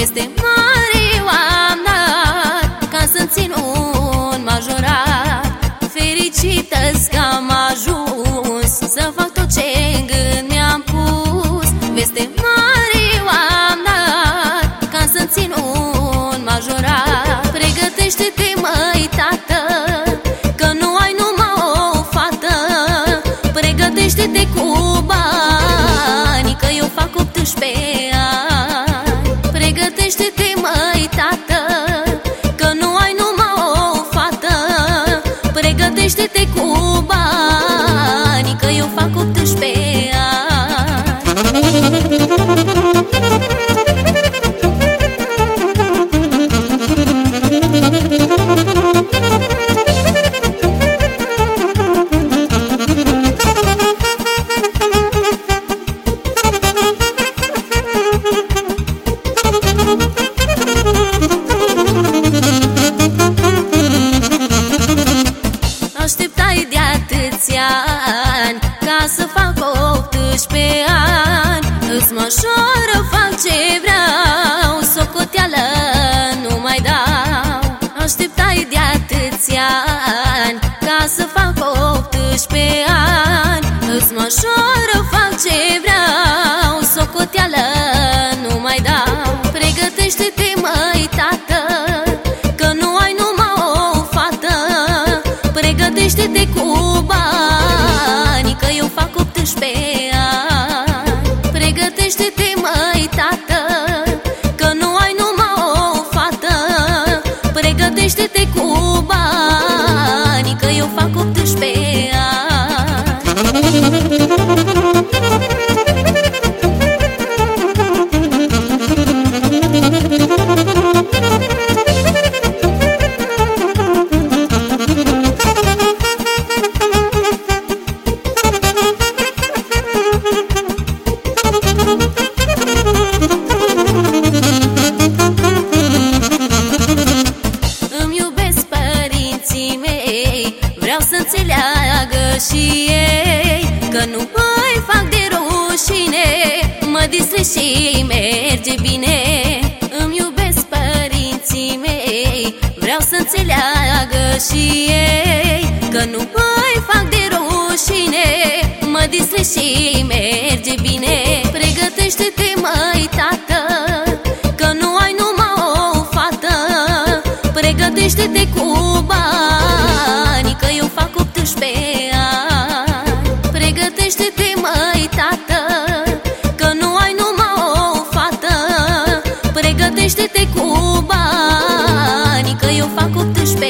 investe Pregătește-te, măi, tată Că nu ai numai o fată. Pregătește-te cu bani Că eu fac 18 să fac 18 ani. Îți mășoară, fac ce vreau Socoteală nu mai dau. Așteptai de atâția ani Ca să fac 18 ani. Îți mășoară, fac ce vreau Socoteală nu mai dau. Pregătește-te, măi, tată înțeleagă și ei Că nu mai fac de rușine. Mă distre și merge bine Îmi iubesc părinții mei. Vreau să înțeleagă și ei Că nu mai fac de rușine. Mă distre și merge bine. Pregătește-te mai tată Că nu ai numai o fată. Pregătește-te cu fac 18